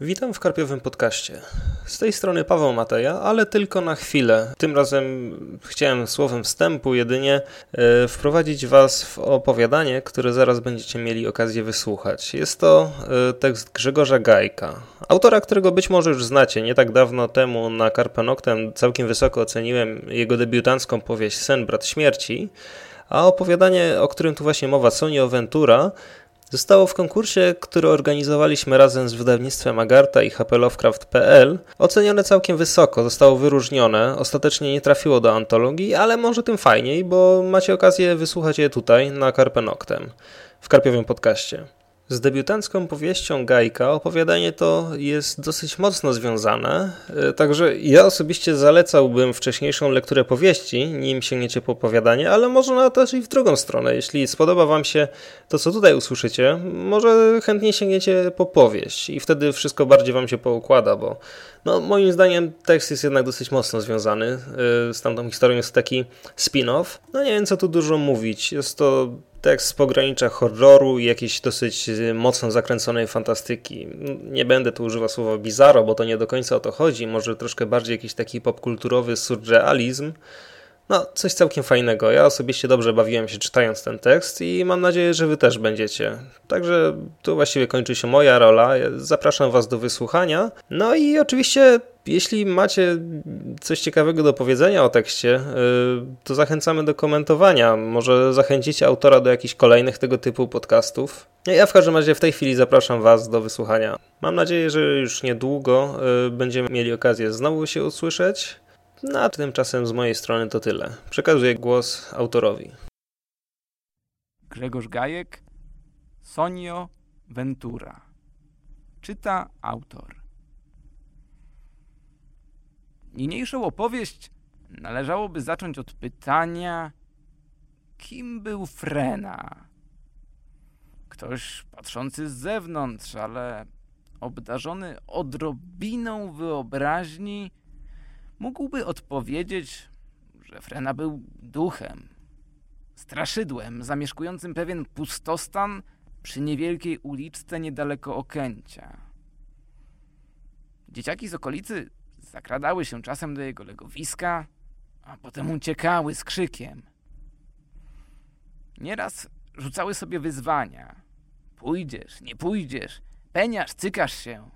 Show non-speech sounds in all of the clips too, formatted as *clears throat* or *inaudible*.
Witam w Karpiowym Podcaście. Z tej strony Paweł Mateja, ale tylko na chwilę. Tym razem chciałem słowem wstępu jedynie e, wprowadzić Was w opowiadanie, które zaraz będziecie mieli okazję wysłuchać. Jest to e, tekst Grzegorza Gajka, autora, którego być może już znacie. Nie tak dawno temu na Karpenoktem całkiem wysoko oceniłem jego debiutancką powieść Sen, Brat Śmierci, a opowiadanie, o którym tu właśnie mowa, Sonio Ventura, Zostało w konkursie, który organizowaliśmy razem z wydawnictwem Agarta i hplovecraft.pl ocenione całkiem wysoko, zostało wyróżnione. Ostatecznie nie trafiło do antologii, ale może tym fajniej, bo macie okazję wysłuchać je tutaj na Carpe Noctem w Karpiowym Podcaście. Z debiutancką powieścią Gajka opowiadanie to jest dosyć mocno związane, e, także ja osobiście zalecałbym wcześniejszą lekturę powieści, nim sięgniecie po opowiadanie, ale można też i w drugą stronę. Jeśli spodoba Wam się to, co tutaj usłyszycie, może chętnie sięgniecie po powieść i wtedy wszystko bardziej Wam się poukłada, bo no, moim zdaniem tekst jest jednak dosyć mocno związany e, z tamtą historią, jest taki spin-off. No nie wiem, co tu dużo mówić. Jest to tekst z pogranicza horroru i jakiejś dosyć y, mocno zakręconej fantastyki. Nie będę tu używał słowa bizarro, bo to nie do końca o to chodzi. Może troszkę bardziej jakiś taki popkulturowy surrealizm. No, coś całkiem fajnego. Ja osobiście dobrze bawiłem się czytając ten tekst i mam nadzieję, że wy też będziecie. Także tu właściwie kończy się moja rola. Zapraszam was do wysłuchania. No i oczywiście jeśli macie coś ciekawego do powiedzenia o tekście, y, to zachęcamy do komentowania. Może zachęcicie autora do jakichś kolejnych tego typu podcastów. Ja w każdym razie w tej chwili zapraszam Was do wysłuchania. Mam nadzieję, że już niedługo y, będziemy mieli okazję znowu się usłyszeć. No a tymczasem z mojej strony to tyle. Przekazuję głos autorowi. Grzegorz Gajek, Sonio Ventura. Czyta autor. Niniejszą opowieść należałoby zacząć od pytania, kim był Frena? Ktoś patrzący z zewnątrz, ale obdarzony odrobiną wyobraźni, mógłby odpowiedzieć, że Frena był duchem, straszydłem zamieszkującym pewien pustostan przy niewielkiej uliczce niedaleko Okęcia. Dzieciaki z okolicy zakradały się czasem do jego legowiska, a potem uciekały z krzykiem. Nieraz rzucały sobie wyzwania. Pójdziesz, nie pójdziesz, peniasz, cykasz się.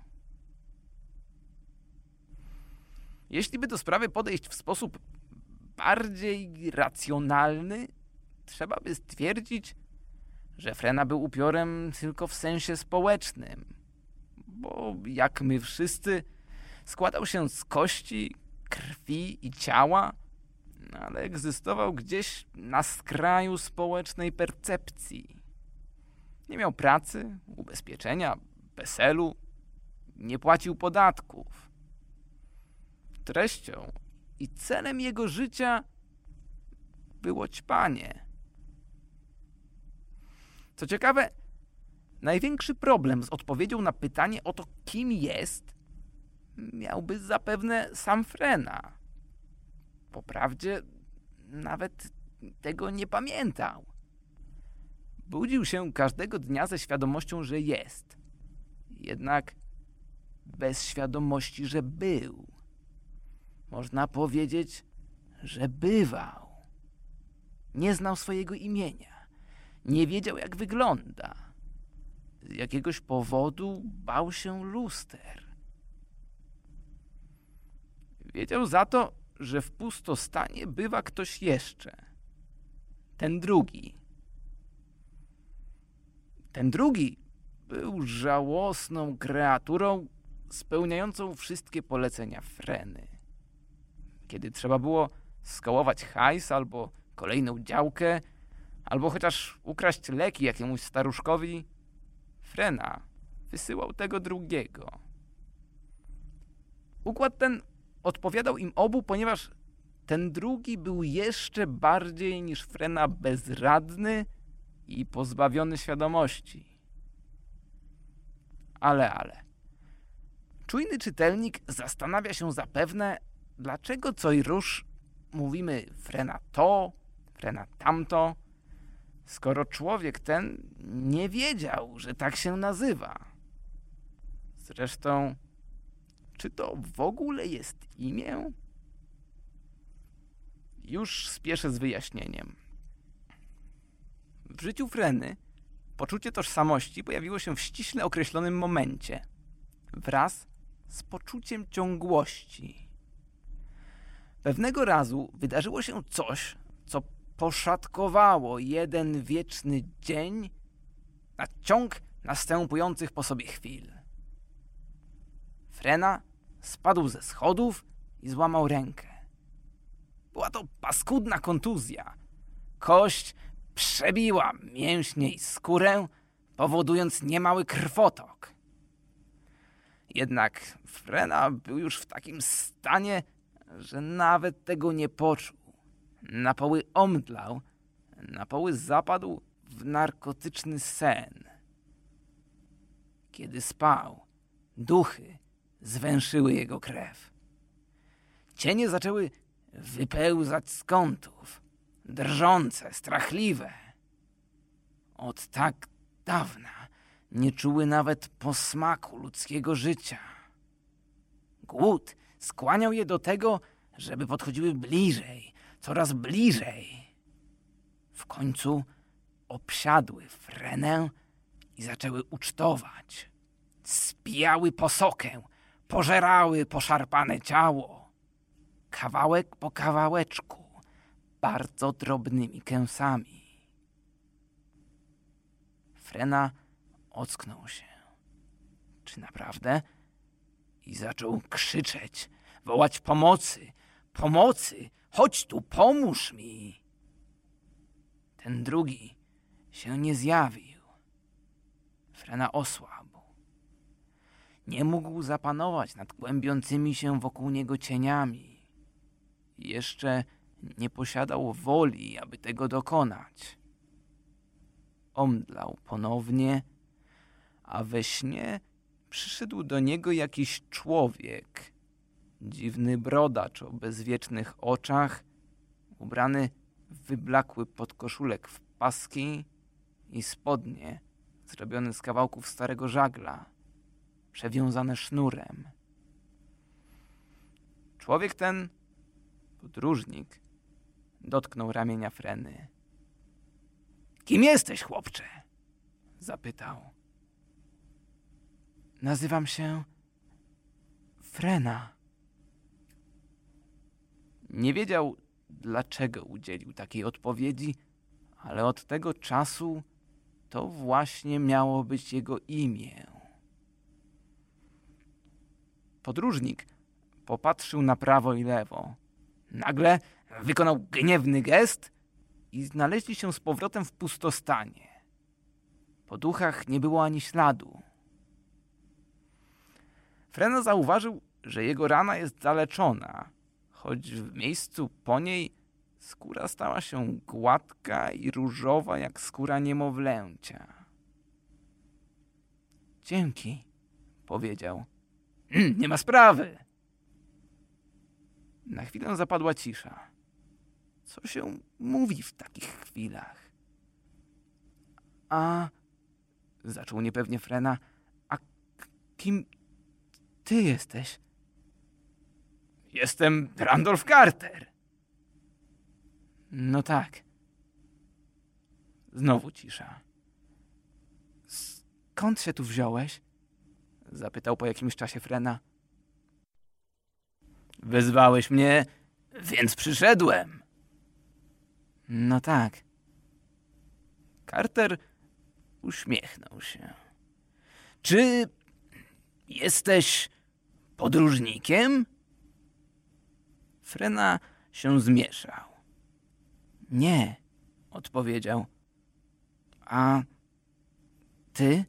Jeśli by do sprawy podejść w sposób bardziej racjonalny, trzeba by stwierdzić, że Frena był upiorem tylko w sensie społecznym. Bo jak my wszyscy, składał się z kości, krwi i ciała, ale egzystował gdzieś na skraju społecznej percepcji. Nie miał pracy, ubezpieczenia, PESEL-u, nie płacił podatków. Treścią i celem jego życia było ćpanie. Co ciekawe, największy problem z odpowiedzią na pytanie o to, kim jest, miałby zapewne sam Frena. Po prawdzie nawet tego nie pamiętał. Budził się każdego dnia ze świadomością, że jest. Jednak bez świadomości, że był. Można powiedzieć, że bywał. Nie znał swojego imienia. Nie wiedział, jak wygląda. Z jakiegoś powodu bał się luster. Wiedział za to, że w pustostanie bywa ktoś jeszcze. Ten drugi. Ten drugi był żałosną kreaturą spełniającą wszystkie polecenia Freny. Kiedy trzeba było skołować hajs albo kolejną działkę, albo chociaż ukraść leki jakiemuś staruszkowi, Frena wysyłał tego drugiego. Układ ten odpowiadał im obu, ponieważ ten drugi był jeszcze bardziej niż Frena bezradny i pozbawiony świadomości. Ale, ale. Czujny czytelnik zastanawia się zapewne, dlaczego co i rusz mówimy Frena to, Frena tamto, skoro człowiek ten nie wiedział, że tak się nazywa. Zresztą, czy to w ogóle jest imię? Już spieszę z wyjaśnieniem. W życiu Freny poczucie tożsamości pojawiło się w ściśle określonym momencie, wraz z poczuciem ciągłości. Pewnego razu wydarzyło się coś, co poszatkowało jeden wieczny dzień na ciąg następujących po sobie chwil. Frena spadł ze schodów i złamał rękę. Była to paskudna kontuzja. Kość przebiła mięśnie i skórę, powodując niemały krwotok. Jednak Frena był już w takim stanie, że nawet tego nie poczuł. Na poły omdlał, na poły zapadł w narkotyczny sen. Kiedy spał, duchy zwęszyły jego krew. Cienie zaczęły wypełzać z kątów, drżące, strachliwe. Od tak dawna nie czuły nawet posmaku ludzkiego życia. Głód skłaniał je do tego, żeby podchodziły bliżej, coraz bliżej. W końcu obsiadły frenę i zaczęły ucztować. Spijały posokę, pożerały poszarpane ciało. Kawałek po kawałeczku, bardzo drobnymi kęsami. Frena ocknął się. Czy naprawdę? I zaczął krzyczeć, wołać pomocy. Pomocy! Chodź tu, pomóż mi! Ten drugi się nie zjawił. Frena osłabł. Nie mógł zapanować nad kłębiącymi się wokół niego cieniami. Jeszcze nie posiadał woli, aby tego dokonać. Omdlał ponownie, a we śnie przyszedł do niego jakiś człowiek. Dziwny brodacz o bezwiecznych oczach, ubrany w wyblakły podkoszulek w paski i spodnie zrobione z kawałków starego żagla, przewiązane sznurem. Człowiek ten, podróżnik, dotknął ramienia Freny. Kim jesteś, chłopcze? zapytał. Nazywam się Frena. Nie wiedział, dlaczego udzielił takiej odpowiedzi, ale od tego czasu to właśnie miało być jego imię. Podróżnik popatrzył na prawo i lewo. Nagle wykonał gniewny gest i znaleźli się z powrotem w pustostanie. Po duchach nie było ani śladu. Frena zauważył, że jego rana jest zaleczona, choć w miejscu po niej skóra stała się gładka i różowa jak skóra niemowlęcia. Dzięki, powiedział. Hmm, nie ma sprawy. Na chwilę zapadła cisza. Co się mówi w takich chwilach? A, zaczął niepewnie Frena, a kim ty jesteś? Jestem Randolph Carter. No tak. Znowu cisza. Skąd się tu wziąłeś? Zapytał po jakimś czasie Frena. Wezwałeś mnie, więc przyszedłem. No tak. Carter uśmiechnął się. Czy jesteś podróżnikiem? Frena się zmieszał. Nie, odpowiedział. A ty?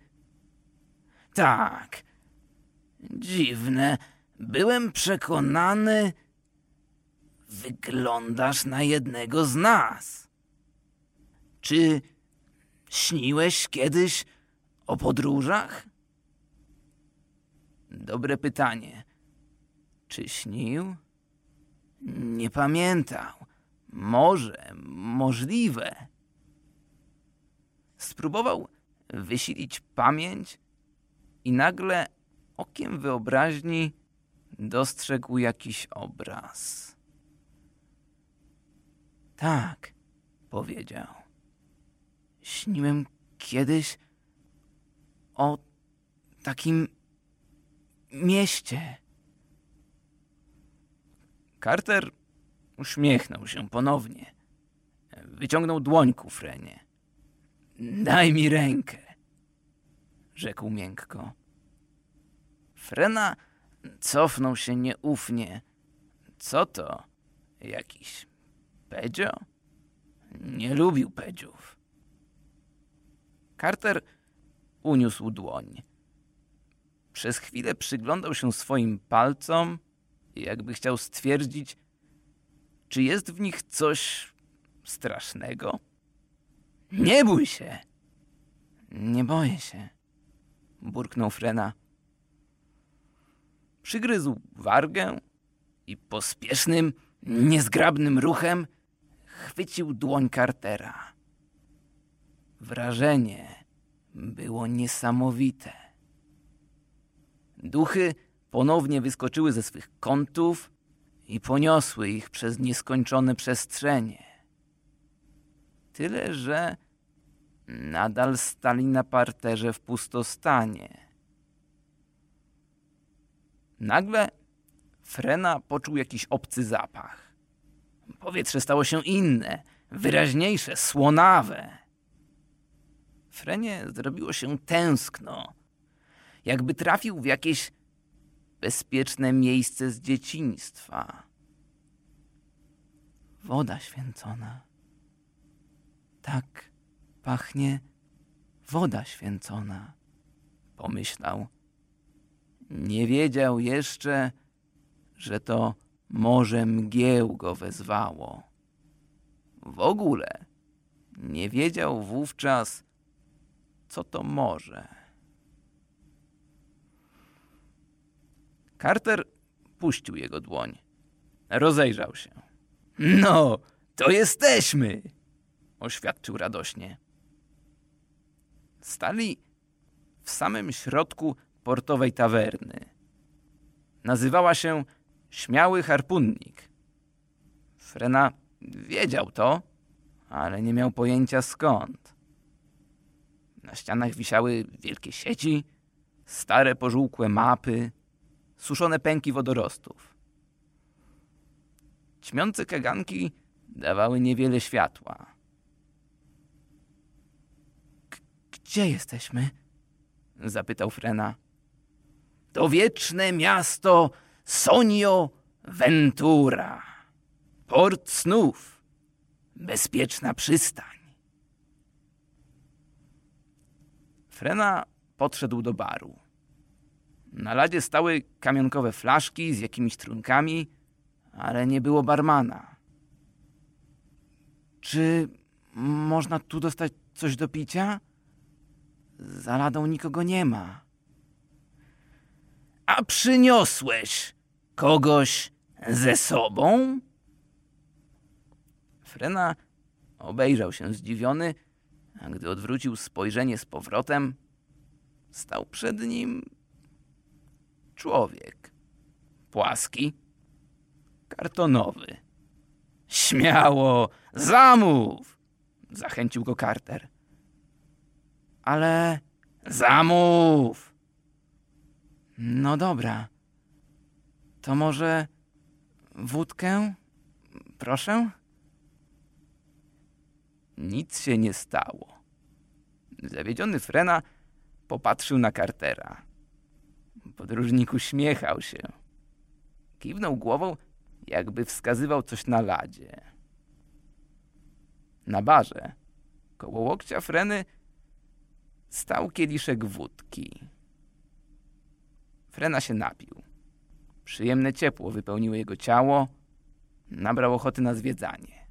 Tak. Dziwne. Byłem przekonany, wyglądasz na jednego z nas. Czy śniłeś kiedyś o podróżach? Dobre pytanie. Czy śnił? Nie pamiętał. Może, możliwe. Spróbował wysilić pamięć i nagle okiem wyobraźni dostrzegł jakiś obraz. Tak, powiedział. Śniłem kiedyś o takim mieście. Carter uśmiechnął się ponownie. Wyciągnął dłoń ku Frenie. Daj mi rękę, rzekł miękko. Frena cofnął się nieufnie. Co to? Jakiś pedzio? Nie lubił pedziów. Carter uniósł dłoń. Przez chwilę przyglądał się swoim palcom, jakby chciał stwierdzić, czy jest w nich coś strasznego. Nie bój się! Nie boję się, burknął Frena. Przygryzł wargę i pospiesznym, niezgrabnym ruchem chwycił dłoń Cartera. Wrażenie było niesamowite. Duchy ponownie wyskoczyły ze swych kątów i poniosły ich przez nieskończone przestrzenie. Tyle, że nadal stali na parterze w pustostanie. Nagle Frena poczuł jakiś obcy zapach. Powietrze stało się inne, wyraźniejsze, słonawe. Frenie zrobiło się tęskno, jakby trafił w jakieś bezpieczne miejsce z dzieciństwa. Woda święcona. Tak pachnie woda święcona, pomyślał. Nie wiedział jeszcze, że to morze mgieł go wezwało. W ogóle nie wiedział wówczas, co to morze. Carter puścił jego dłoń. Rozejrzał się. No, to jesteśmy! oświadczył radośnie. Stali w samym środku portowej tawerny. Nazywała się Śmiały Harpunnik. Frena wiedział to, ale nie miał pojęcia skąd. Na ścianach wisiały wielkie sieci, stare pożółkłe mapy, suszone pęki wodorostów. Ćmiące kaganki dawały niewiele światła. Gdzie jesteśmy? zapytał Frena. To wieczne miasto Sonio Ventura. Port snów. Bezpieczna przystań. Frena podszedł do baru. Na ladzie stały kamionkowe flaszki z jakimiś trunkami, ale nie było barmana. Czy można tu dostać coś do picia? Za ladą nikogo nie ma. A przyniosłeś kogoś ze sobą? Frena obejrzał się zdziwiony, a gdy odwrócił spojrzenie z powrotem, stał przed nim człowiek. Płaski, kartonowy. Śmiało, zamów! Zachęcił go Carter. Ale zamów! No dobra. To może wódkę? Proszę? Nic się nie stało. Zawiedziony Frena popatrzył na Cartera. Podróżnik uśmiechał się. Kiwnął głową, jakby wskazywał coś na ladzie. Na barze, koło łokcia Freny, stał kieliszek wódki. Frena się napił. Przyjemne ciepło wypełniło jego ciało. Nabrał ochoty na zwiedzanie.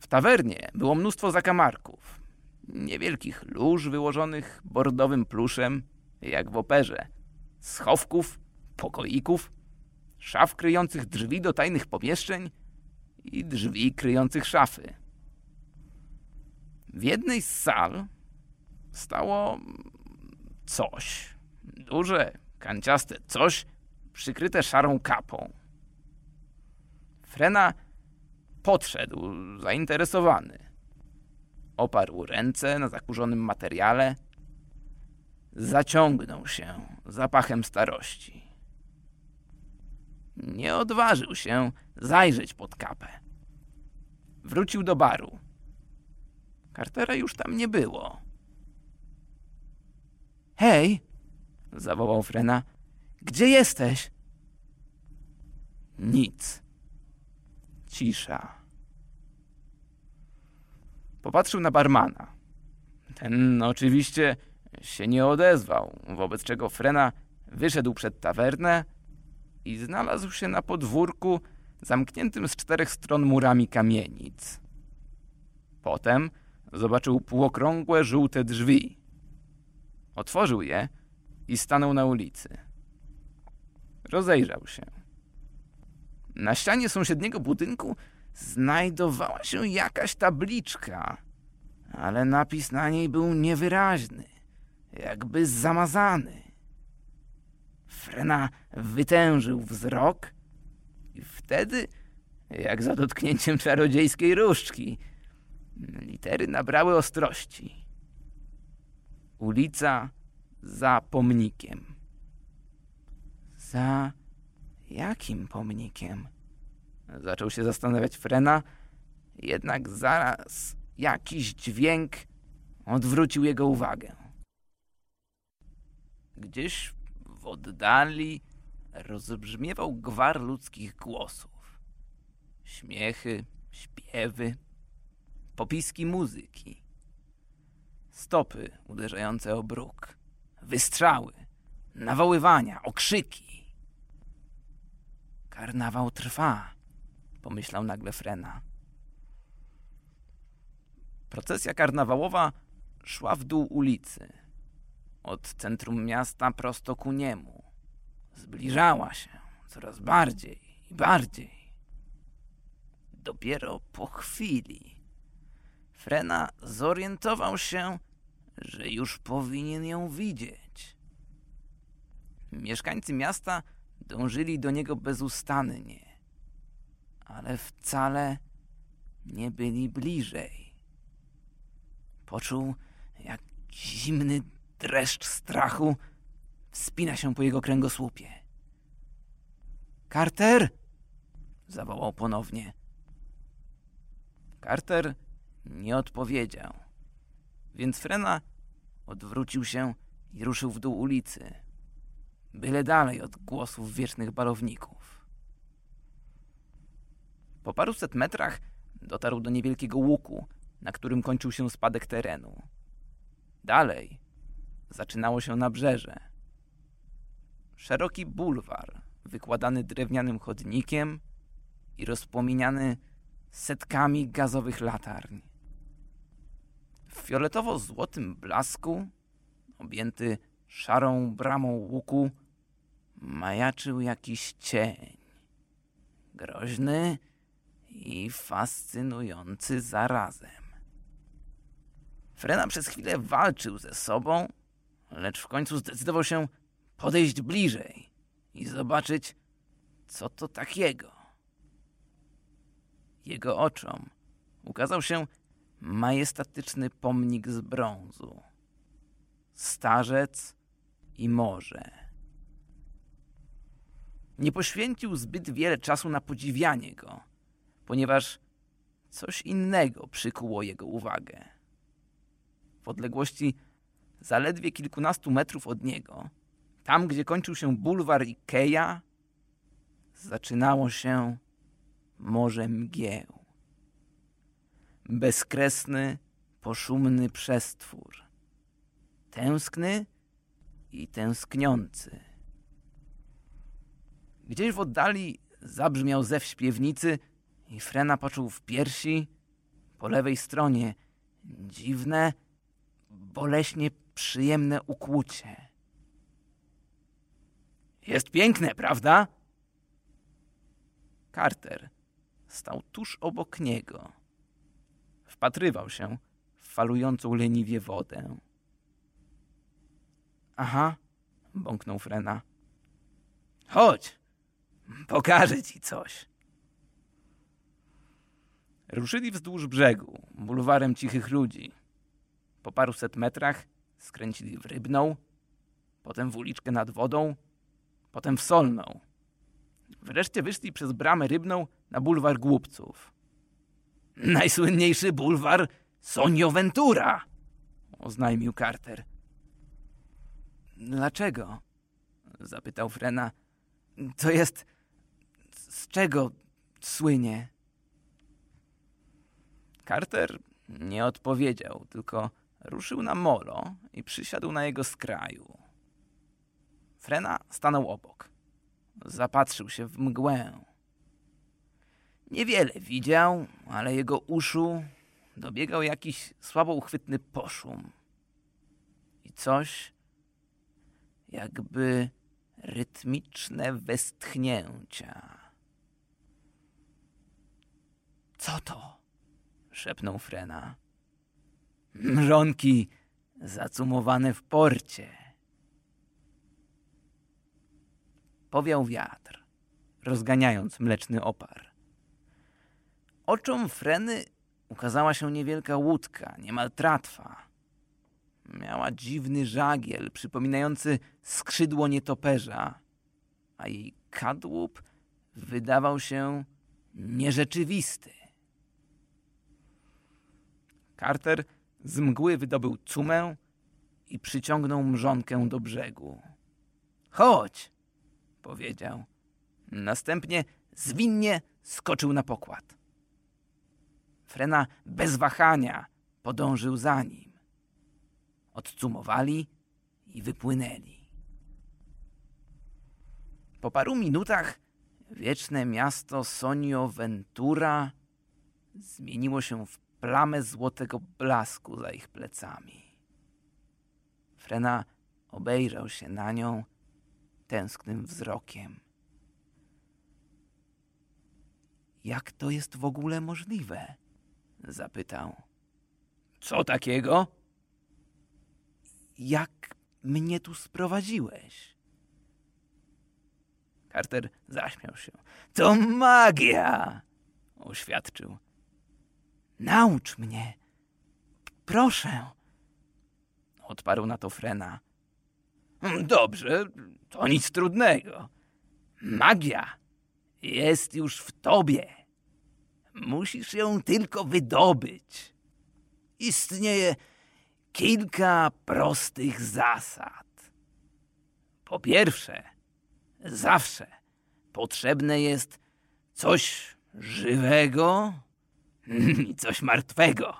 W tawernie było mnóstwo zakamarków. Niewielkich lóż wyłożonych bordowym pluszem, jak w operze. Schowków, pokoików, szaf kryjących drzwi do tajnych pomieszczeń i drzwi kryjących szafy. W jednej z sal stało coś. Duże, kanciaste coś, przykryte szarą kapą. Frena podszedł, zainteresowany. Oparł ręce na zakurzonym materiale. Zaciągnął się zapachem starości. Nie odważył się zajrzeć pod kapę. Wrócił do baru. Cartera już tam nie było. Hej! zawołał Frena. Gdzie jesteś? Nic. Cisza. Popatrzył na barmana. Ten oczywiście się nie odezwał, wobec czego Frena wyszedł przed tawernę i znalazł się na podwórku zamkniętym z czterech stron murami kamienic. Potem zobaczył półokrągłe, żółte drzwi. Otworzył je i stanął na ulicy. Rozejrzał się. Na ścianie sąsiedniego budynku znajdowała się jakaś tabliczka, ale napis na niej był niewyraźny, jakby zamazany. Frena wytężył wzrok i wtedy, jak za dotknięciem czarodziejskiej różdżki, litery nabrały ostrości. Ulica za pomnikiem. Za jakim pomnikiem? Zaczął się zastanawiać Frena, jednak zaraz jakiś dźwięk odwrócił jego uwagę. Gdzieś w oddali rozbrzmiewał gwar ludzkich głosów. Śmiechy, śpiewy, popiski muzyki. Stopy uderzające o bruk, wystrzały, nawoływania, okrzyki. Karnawał trwa, pomyślał nagle Frena. Procesja karnawałowa szła w dół ulicy. Od centrum miasta prosto ku niemu. Zbliżała się coraz bardziej i bardziej. Dopiero po chwili Frena zorientował się, że już powinien ją widzieć. Mieszkańcy miasta dążyli do niego bezustannie, ale wcale nie byli bliżej. Poczuł, jak zimny dreszcz strachu wspina się po jego kręgosłupie. Carter! zawołał ponownie. Carter nie odpowiedział, więc Frena odwrócił się i ruszył w dół ulicy, byle dalej od głosów wiecznych balowników. Po paruset metrach dotarł do niewielkiego łuku, na którym kończył się spadek terenu. Dalej zaczynało się nabrzeże. Szeroki bulwar, wykładany drewnianym chodnikiem i rozpominiany setkami gazowych latarń. W fioletowo-złotym blasku, objęty szarą bramą łuku, majaczył jakiś cień. Groźny i fascynujący zarazem. Frena przez chwilę walczył ze sobą, lecz w końcu zdecydował się podejść bliżej i zobaczyć, co to takiego. Jego oczom ukazał się majestatyczny pomnik z brązu. Starzec i morze. Nie poświęcił zbyt wiele czasu na podziwianie go, ponieważ coś innego przykuło jego uwagę. W odległości zaledwie kilkunastu metrów od niego, tam gdzie kończył się bulwar Ikea, zaczynało się morze mgieł. Bezkresny, poszumny przestwór. Tęskny i tęskniący. Gdzieś w oddali zabrzmiał zew śpiewnicy i Frena poczuł w piersi, po lewej stronie, dziwne, boleśnie przyjemne ukłucie. Jest piękne, prawda? Carter stał tuż obok niego. Wpatrywał się w falującą leniwie wodę. Aha, bąknął Frena. Chodź, pokażę ci coś. Ruszyli wzdłuż brzegu, bulwarem cichych ludzi. Po paruset metrach skręcili w Rybną, potem w uliczkę nad wodą, potem w Solną. Wreszcie wyszli przez bramę Rybną na bulwar Głupców. Najsłynniejszy bulwar Sonio Ventura, oznajmił Carter. Dlaczego? zapytał Frena. To jest... z czego słynie? Carter nie odpowiedział, tylko ruszył na molo i przysiadł na jego skraju. Frena stanął obok. Zapatrzył się w mgłę. Niewiele widział, ale jego uszu dobiegał jakiś słabo uchwytny poszum. I coś, jakby rytmiczne westchnięcia. Co to? Szepnął Frena. Mrzonki zacumowane w porcie. Powiał wiatr, rozganiając mleczny opar. Oczom Freny ukazała się niewielka łódka, niemal tratwa. Miała dziwny żagiel, przypominający skrzydło nietoperza, a jej kadłub wydawał się nierzeczywisty. Carter z mgły wydobył cumę i przyciągnął mrzonkę do brzegu. Chodź, powiedział. Następnie zwinnie skoczył na pokład. Frena bez wahania podążył za nim. Odcumowali i wypłynęli. Po paru minutach wieczne miasto Sonio Ventura zmieniło się w plamę złotego blasku za ich plecami. Frena obejrzał się na nią tęsknym wzrokiem. Jak to jest w ogóle możliwe? zapytał. Co takiego? Jak mnie tu sprowadziłeś? Carter zaśmiał się. To magia! oświadczył. Naucz mnie. Proszę. Odparł na to Frena. Dobrze, to nic trudnego. Magia jest już w tobie. Musisz ją tylko wydobyć. Istnieje kilka prostych zasad. Po pierwsze, zawsze potrzebne jest coś żywego coś martwego.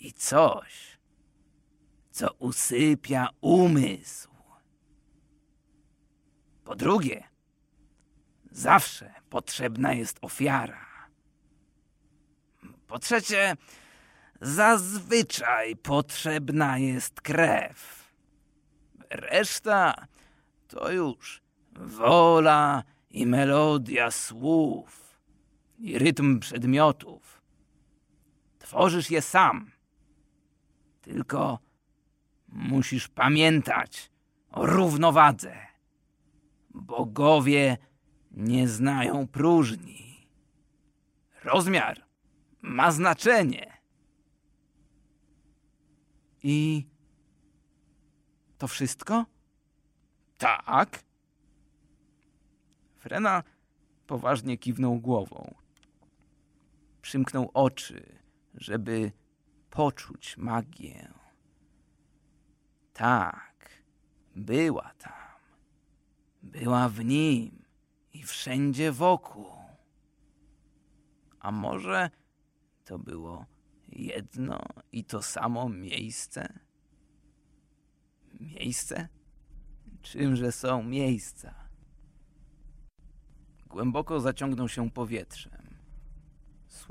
I coś, co usypia umysł. Po drugie, zawsze potrzebna jest ofiara. Po trzecie, zazwyczaj potrzebna jest krew. Reszta to już wola i melodia słów i rytm przedmiotów. Tworzysz je sam. Tylko musisz pamiętać o równowadze. Bogowie nie znają próżni. Rozmiar ma znaczenie. I to wszystko? Tak. Frena poważnie kiwnął głową. Przymknął oczy, żeby poczuć magię. Tak, była tam. Była w nim i wszędzie wokół. A może to było jedno i to samo miejsce? Miejsce? Czymże są miejsca? Głęboko zaciągnął się powietrzem.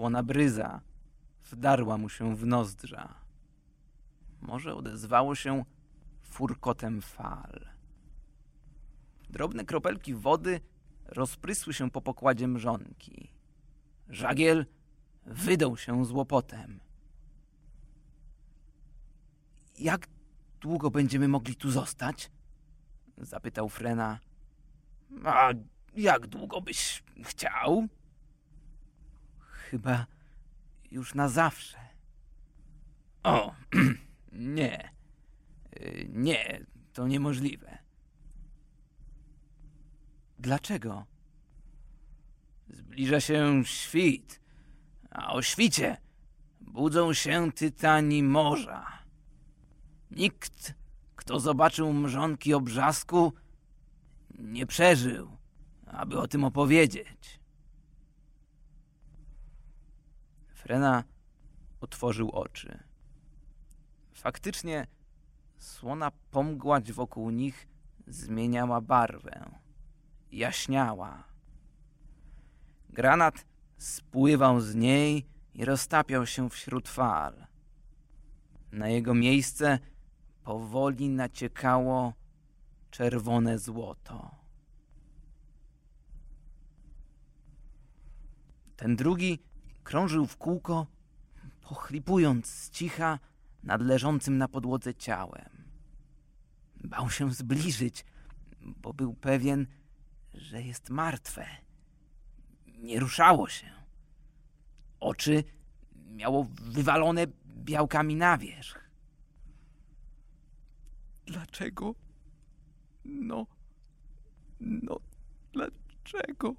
Słona bryza wdarła mu się w nozdrza. Może odezwało się furkotem fal. Drobne kropelki wody rozprysły się po pokładzie mrzonki. Żagiel wydał się z łopotem. Jak długo będziemy mogli tu zostać? Zapytał Frena. A jak długo byś chciał? Chyba już na zawsze. O, *clears throat* nie. Y, nie, to niemożliwe. Dlaczego? Zbliża się świt, a o świcie budzą się tytani morza. Nikt, kto zobaczył mrzonki obrzasku, nie przeżył, aby o tym opowiedzieć. Frena otworzył oczy. Faktycznie słona pomgłać wokół nich zmieniała barwę. Jaśniała. Granat spływał z niej i roztapiał się wśród fal. Na jego miejsce powoli naciekało czerwone złoto. Ten drugi krążył w kółko, pochlipując z cicha nad leżącym na podłodze ciałem. Bał się zbliżyć, bo był pewien, że jest martwe. Nie ruszało się. Oczy miało wywalone białkami na wierzch. Dlaczego? No, no, dlaczego?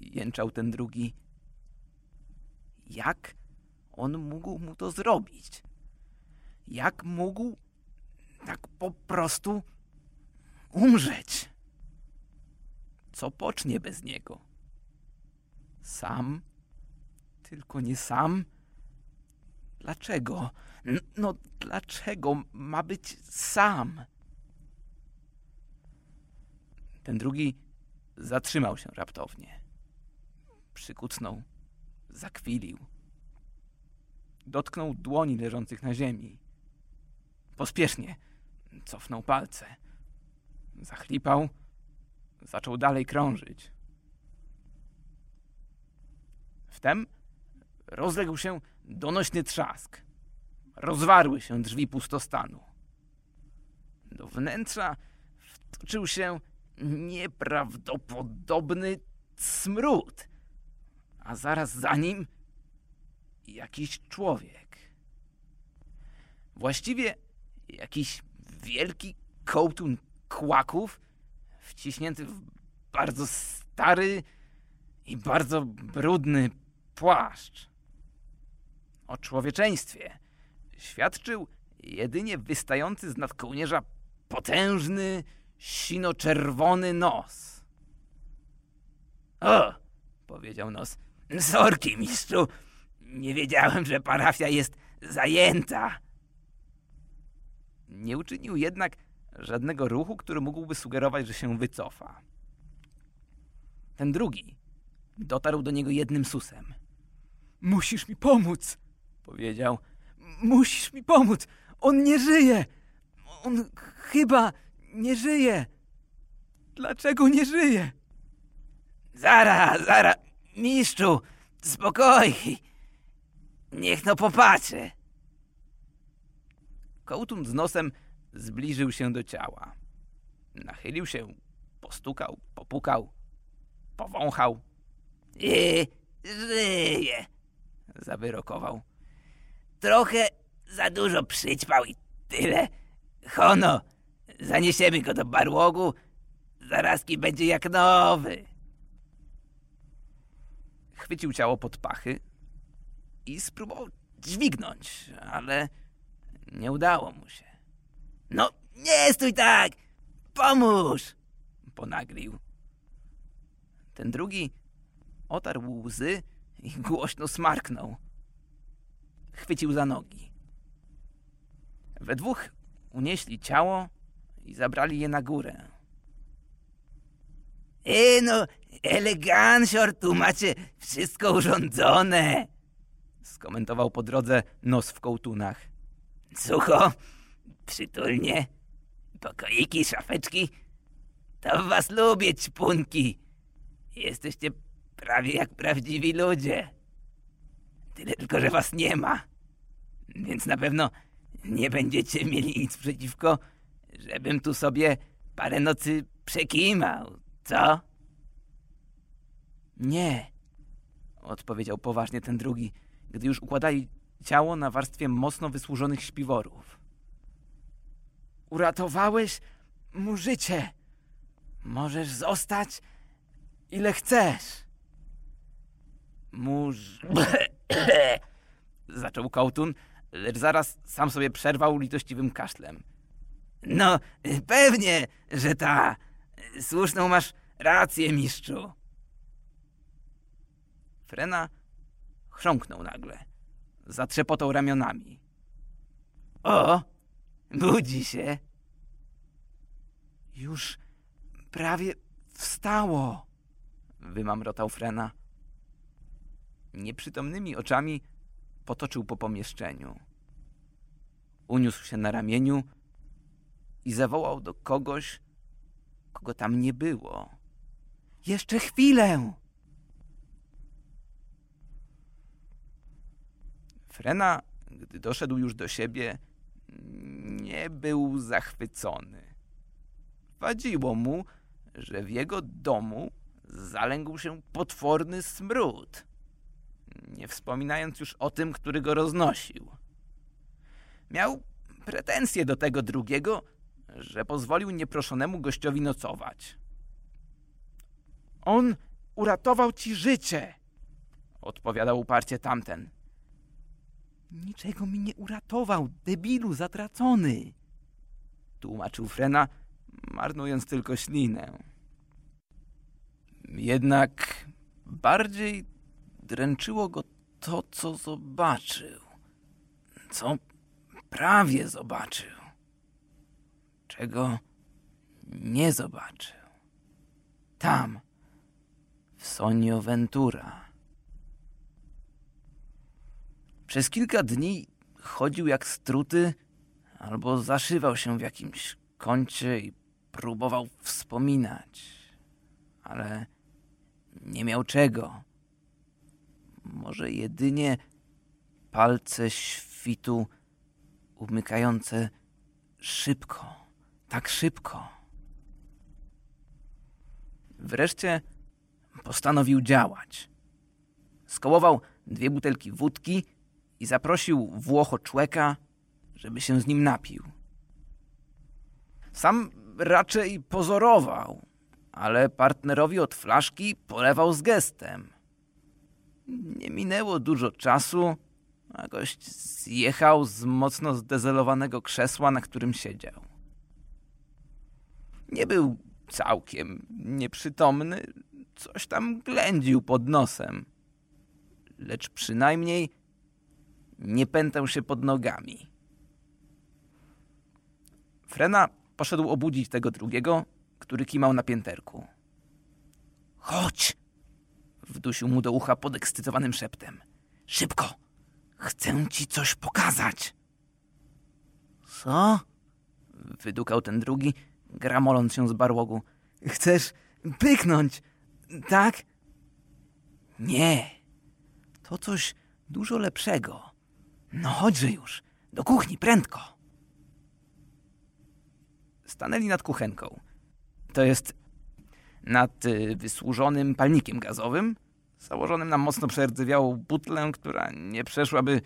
Jęczał ten drugi. Jak on mógł mu to zrobić? Jak mógł tak po prostu umrzeć? Co pocznie bez niego? Sam? Tylko nie sam? Dlaczego? No, dlaczego ma być sam? Ten drugi zatrzymał się raptownie. Przykucnął, zakwilił. Dotknął dłoni leżących na ziemi. Pospiesznie cofnął palce. Zachlipał, zaczął dalej krążyć. Wtem rozległ się donośny trzask. Rozwarły się drzwi pustostanu. Do wnętrza wtoczył się nieprawdopodobny smród, a zaraz za nim jakiś człowiek. Właściwie jakiś wielki kołtun kłaków, wciśnięty w bardzo stary i bardzo brudny płaszcz. O człowieczeństwie świadczył jedynie wystający z nad kołnierza potężny, sino-czerwony nos. O, powiedział nos. Sorki, mistrzu. Nie wiedziałem, że parafia jest zajęta. Nie uczynił jednak żadnego ruchu, który mógłby sugerować, że się wycofa. Ten drugi dotarł do niego jednym susem. Musisz mi pomóc, powiedział. Musisz mi pomóc. On nie żyje. On chyba nie żyje. Dlaczego nie żyje? Zara, zara, mistrzu, spokojnie. Niech no popatrzy. Kołtun z nosem zbliżył się do ciała. Nachylił się, postukał, popukał, powąchał. I żyje, zawyrokował. Trochę za dużo przyćpał i tyle. Hono, zaniesiemy go do barłogu, zarazki będzie jak nowy. Chwycił ciało pod pachy i spróbował dźwignąć, ale nie udało mu się. No, nie stój tak! Pomóż! Ponaglił. Ten drugi otarł łzy i głośno smarknął. Chwycił za nogi. We dwóch unieśli ciało i zabrali je na górę. E no, elegancior, tu macie wszystko urządzone, skomentował po drodze nos w kołtunach. Sucho, przytulnie, pokoiki, szafeczki. To was lubię, ćpunki. Jesteście prawie jak prawdziwi ludzie. Tyle tylko, że was nie ma. Więc na pewno nie będziecie mieli nic przeciwko, żebym tu sobie parę nocy przekimał, co? Nie, odpowiedział poważnie ten drugi, gdy już układali ciało na warstwie mocno wysłużonych śpiworów. Uratowałeś mu życie. Możesz zostać ile chcesz. Murz... *coughs* Zaczął Kołtun, lecz zaraz sam sobie przerwał litościwym kaszlem. No, pewnie, że ta. Słuszną masz rację, mistrzu. Frena chrząknął nagle. Zatrzepotał ramionami. O, budzi się. Już prawie wstało, wymamrotał Frena. Nieprzytomnymi oczami potoczył po pomieszczeniu. Uniósł się na ramieniu i zawołał do kogoś, kogo tam nie było. Jeszcze chwilę! Frena, gdy doszedł już do siebie, nie był zachwycony. Wadziło mu, że w jego domu zalęgł się potworny smród, nie wspominając już o tym, który go roznosił. Miał pretensje do tego drugiego, że pozwolił nieproszonemu gościowi nocować. On uratował ci życie, odpowiadał uparcie tamten. Niczego mi nie uratował, debilu zatracony, tłumaczył Frena, marnując tylko ślinę. Jednak bardziej dręczyło go to, co zobaczył. Co prawie zobaczył. Czego nie zobaczył. Tam, w Sonio Ventura. Przez kilka dni chodził jak struty albo zaszywał się w jakimś kącie i próbował wspominać, ale nie miał czego. Może jedynie palce świtu umykające szybko, tak szybko. Wreszcie postanowił działać. Skołował dwie butelki wódki i zaprosił Włocho człeka, żeby się z nim napił. Sam raczej pozorował, ale partnerowi od flaszki polewał z gestem. Nie minęło dużo czasu, a gość zjechał z mocno zdezelowanego krzesła, na którym siedział. Nie był całkiem nieprzytomny, coś tam ględził pod nosem, lecz przynajmniej nie pętał się pod nogami. Frena poszedł obudzić tego drugiego, który kimał na pięterku. Chodź! Wdusił mu do ucha podekscytowanym szeptem. Szybko! Chcę ci coś pokazać! Co? Wydukał ten drugi, gramoląc się z barłogu. Chcesz pyknąć, tak? Nie. To coś dużo lepszego. No chodźże już, do kuchni, prędko. Stanęli nad kuchenką. To jest nad y, wysłużonym palnikiem gazowym, założonym na mocno przerdzewiałą butlę, która nie przeszłaby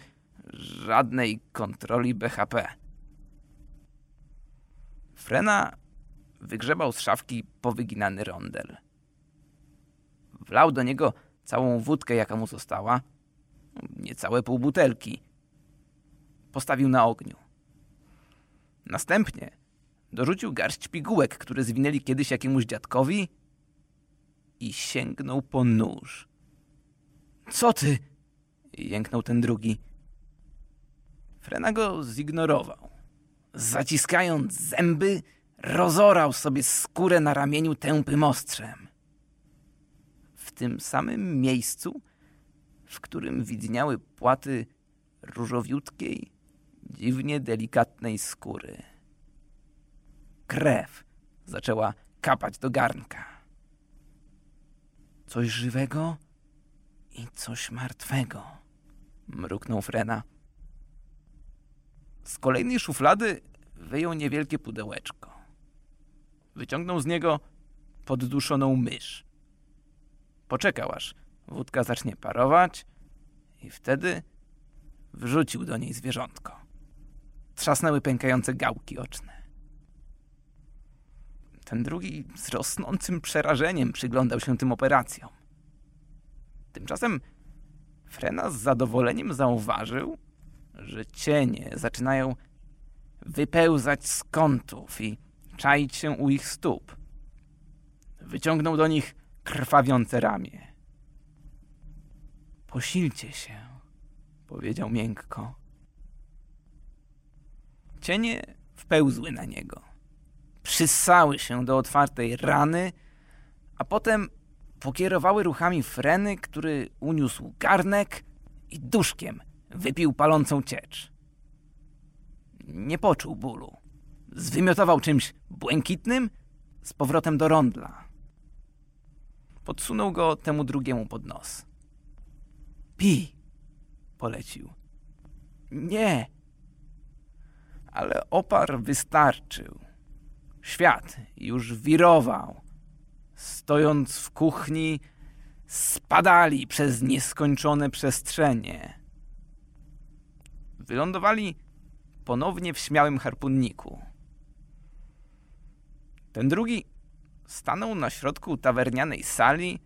żadnej kontroli BHP. Frena wygrzebał z szafki powyginany rondel. Wlał do niego całą wódkę, jaka mu została, niecałe pół butelki. Postawił na ogniu. Następnie dorzucił garść pigułek, które zwinęli kiedyś jakiemuś dziadkowi i sięgnął po nóż. Co ty? jęknął ten drugi. Frena go zignorował. Zaciskając zęby, rozorał sobie skórę na ramieniu tępym ostrzem. W tym samym miejscu, w którym widniały płaty różowiutkiej, dziwnie delikatnej skóry. Krew zaczęła kapać do garnka. Coś żywego i coś martwego, mruknął Frena. Z kolejnej szuflady wyjął niewielkie pudełeczko. Wyciągnął z niego podduszoną mysz. Poczekał aż wódka zacznie parować i wtedy wrzucił do niej zwierzątko. Trzasnęły pękające gałki oczne. Ten drugi z rosnącym przerażeniem przyglądał się tym operacjom. Tymczasem Frena z zadowoleniem zauważył, że cienie zaczynają wypełzać z kątów i czaić się u ich stóp. Wyciągnął do nich krwawiące ramię. Posilcie się, powiedział miękko. Cienie wpełzły na niego. Przyssały się do otwartej rany, a potem pokierowały ruchami freny, który uniósł garnek i duszkiem wypił palącą ciecz. Nie poczuł bólu. Zwymiotował czymś błękitnym z powrotem do rondla. Podsunął go temu drugiemu pod nos. Pi, polecił. Nie. Ale opar wystarczył. Świat już wirował. Stojąc w kuchni, spadali przez nieskończone przestrzenie. Wylądowali ponownie w śmiałym harpunniku. Ten drugi stanął na środku tawernianej sali,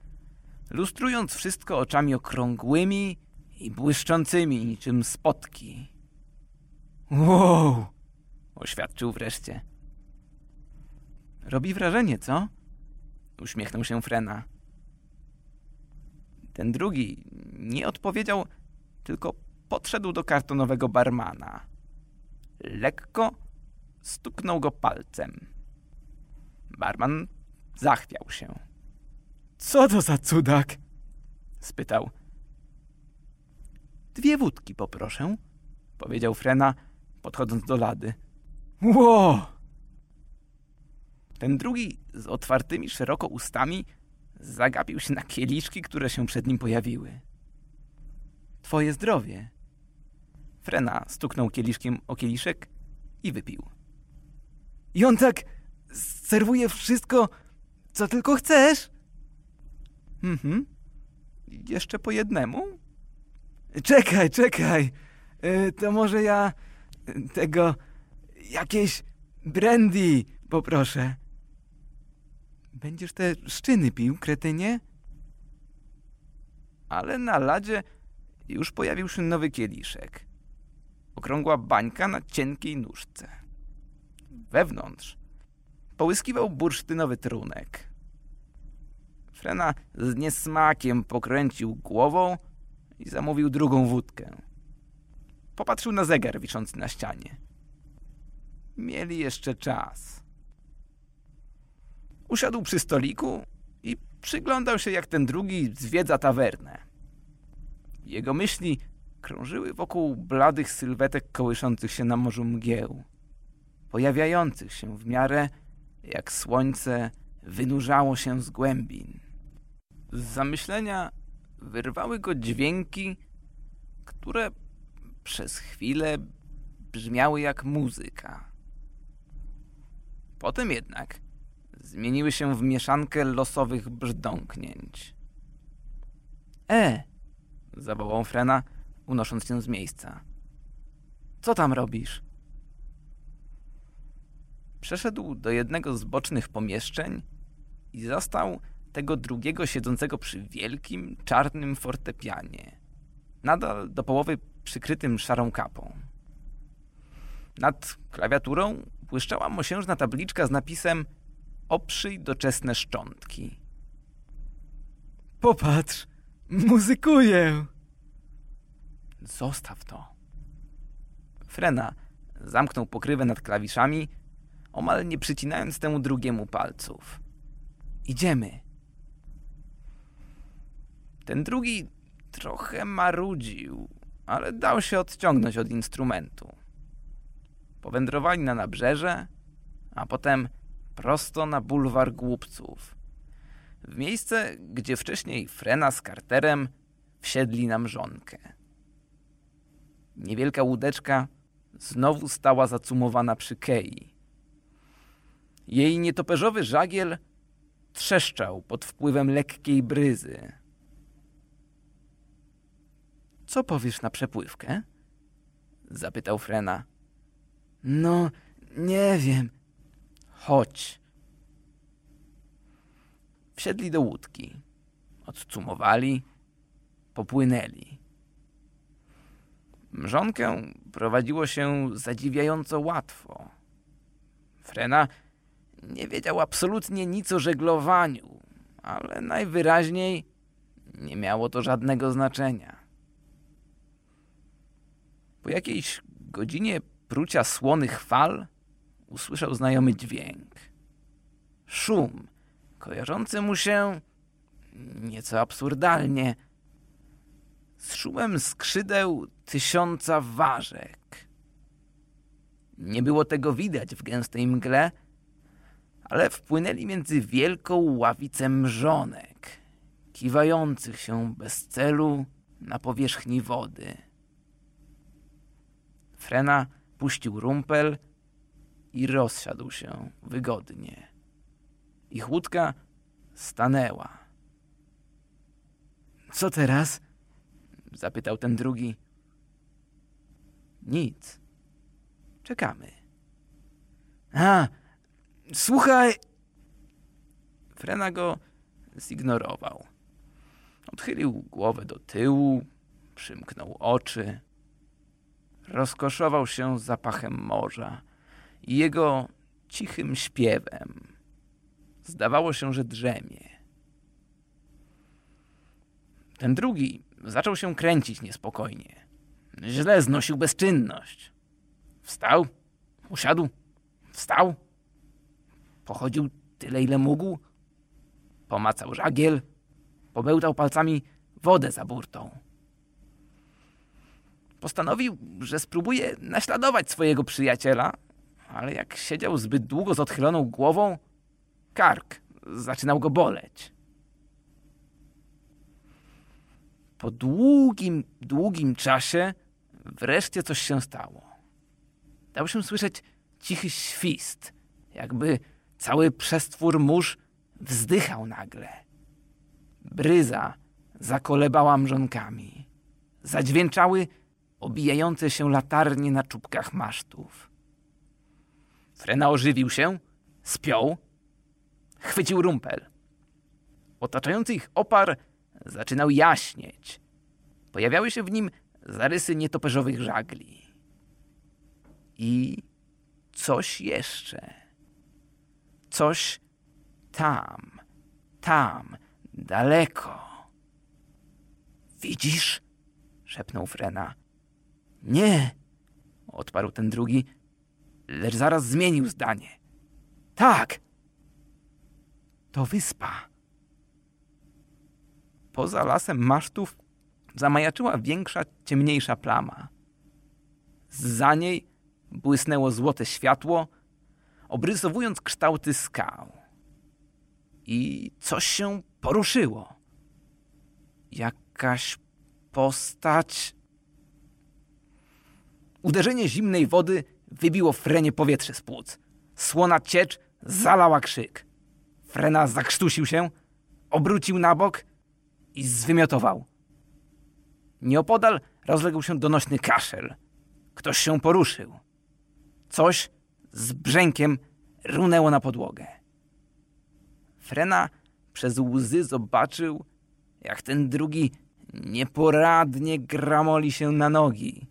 lustrując wszystko oczami okrągłymi i błyszczącymi niczym spotki. Wow! Oświadczył wreszcie. Robi wrażenie, co? Uśmiechnął się Frena. Ten drugi nie odpowiedział, tylko podszedł do kartonowego barmana. Lekko stuknął go palcem. Barman zachwiał się. Co to za cudak? spytał. Dwie wódki poproszę, powiedział Frena, podchodząc do lady. Ło! Ten drugi z otwartymi szeroko ustami zagapił się na kieliszki, które się przed nim pojawiły. Twoje zdrowie. Frena stuknął kieliszkiem o kieliszek i wypił. I on tak serwuje wszystko, co tylko chcesz? Mhm. Jeszcze po jednemu? Czekaj, czekaj. E, to może ja tego jakieś brandy poproszę. Będziesz te szczyny pił, kretynie? Ale na ladzie już pojawił się nowy kieliszek. Okrągła bańka na cienkiej nóżce. Wewnątrz połyskiwał bursztynowy trunek. Frena z niesmakiem pokręcił głową i zamówił drugą wódkę. Popatrzył na zegar wiszący na ścianie. Mieli jeszcze czas. Usiadł przy stoliku i przyglądał się, jak ten drugi zwiedza tawernę. Jego myśli krążyły wokół bladych sylwetek kołyszących się na morzu mgieł, pojawiających się w miarę jak słońce wynurzało się z głębin. Z zamyślenia wyrwały go dźwięki, które przez chwilę brzmiały jak muzyka. Potem jednak zmieniły się w mieszankę losowych brzdąknięć. E! zawołał Frena, unosząc się z miejsca. Co tam robisz? Przeszedł do jednego z bocznych pomieszczeń i zastał tego drugiego siedzącego przy wielkim, czarnym fortepianie, nadal do połowy przykrytym szarą kapą. Nad klawiaturą błyszczała mosiężna tabliczka z napisem Oprzyj doczesne szczątki. Popatrz, muzykuję! Zostaw to. Frena zamknął pokrywę nad klawiszami, omal nie przycinając temu drugiemu palców. Idziemy. Ten drugi trochę marudził, ale dał się odciągnąć od instrumentu. Powędrowali na nabrzeże, a potem prosto na bulwar głupców. W miejsce, gdzie wcześniej Frena z Carterem wsiedli na mrzonkę. Niewielka łódeczka znowu stała zacumowana przy kei. Jej nietoperzowy żagiel trzeszczał pod wpływem lekkiej bryzy. Co powiesz na przepływkę? Zapytał Frena. No, nie wiem. Chodź. Wsiedli do łódki. Odcumowali, popłynęli. Mrzonkę prowadziło się zadziwiająco łatwo. Frena nie wiedział absolutnie nic o żeglowaniu, ale najwyraźniej nie miało to żadnego znaczenia. Po jakiejś godzinie prucia słonych fal usłyszał znajomy dźwięk. Szum, kojarzący mu się nieco absurdalnie z szumem skrzydeł tysiąca ważek. Nie było tego widać w gęstej mgle, ale wpłynęli między wielką ławicę mrzonek, kiwających się bez celu na powierzchni wody. Frena puścił rumpel i rozsiadł się wygodnie. Ich łódka stanęła. Co teraz? Zapytał ten drugi. Nic. Czekamy. A, słuchaj. Frena go zignorował. Odchylił głowę do tyłu, przymknął oczy. Rozkoszował się zapachem morza i jego cichym śpiewem. Zdawało się, że drzemie. Ten drugi zaczął się kręcić niespokojnie. Źle znosił bezczynność. Wstał, usiadł, wstał, pochodził tyle, ile mógł, pomacał żagiel, pobełtał palcami wodę za burtą. Postanowił, że spróbuje naśladować swojego przyjaciela, ale jak siedział zbyt długo z odchyloną głową, kark zaczynał go boleć. Po długim, długim czasie wreszcie coś się stało. Dał się słyszeć cichy świst, jakby cały przestwór mórz wzdychał nagle. Bryza zakolebała mrzonkami. Zadźwięczały obijające się latarnie na czubkach masztów. Frena ożywił się, spiął, chwycił rumpel. Otaczający ich opar zaczynał jaśnieć. Pojawiały się w nim zarysy nietoperzowych żagli. I coś jeszcze. Coś tam, tam, daleko. Widzisz? szepnął Frena. Nie, odparł ten drugi, lecz zaraz zmienił zdanie. Tak, to wyspa. Poza lasem masztów zamajaczyła większa, ciemniejsza plama. Za niej błysnęło złote światło, obrysowując kształty skał. I coś się poruszyło. Jakaś postać. Uderzenie zimnej wody wybiło Frenie powietrze z płuc. Słona ciecz zalała krzyk. Frena zakrztusił się, obrócił na bok i zwymiotował. Nieopodal rozległ się donośny kaszel. Ktoś się poruszył. Coś z brzękiem runęło na podłogę. Frena przez łzy zobaczył, jak ten drugi nieporadnie gramoli się na nogi,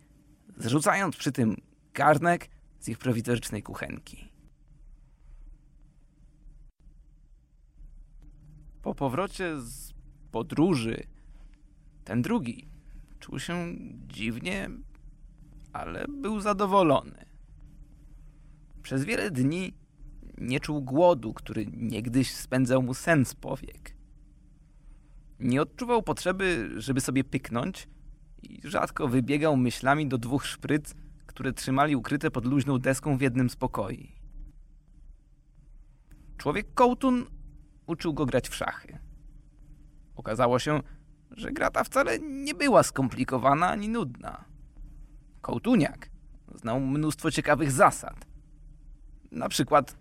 zrzucając przy tym garnek z ich prowizorycznej kuchenki. Po powrocie z podróży ten drugi czuł się dziwnie, ale był zadowolony. Przez wiele dni nie czuł głodu, który niegdyś spędzał mu sens powiek. Nie odczuwał potrzeby, żeby sobie pyknąć i rzadko wybiegał myślami do dwóch szpryc, które trzymali ukryte pod luźną deską w jednym spokoi. Człowiek kołtun uczył go grać w szachy. Okazało się, że gra ta wcale nie była skomplikowana ani nudna. Kołtuniak znał mnóstwo ciekawych zasad. Na przykład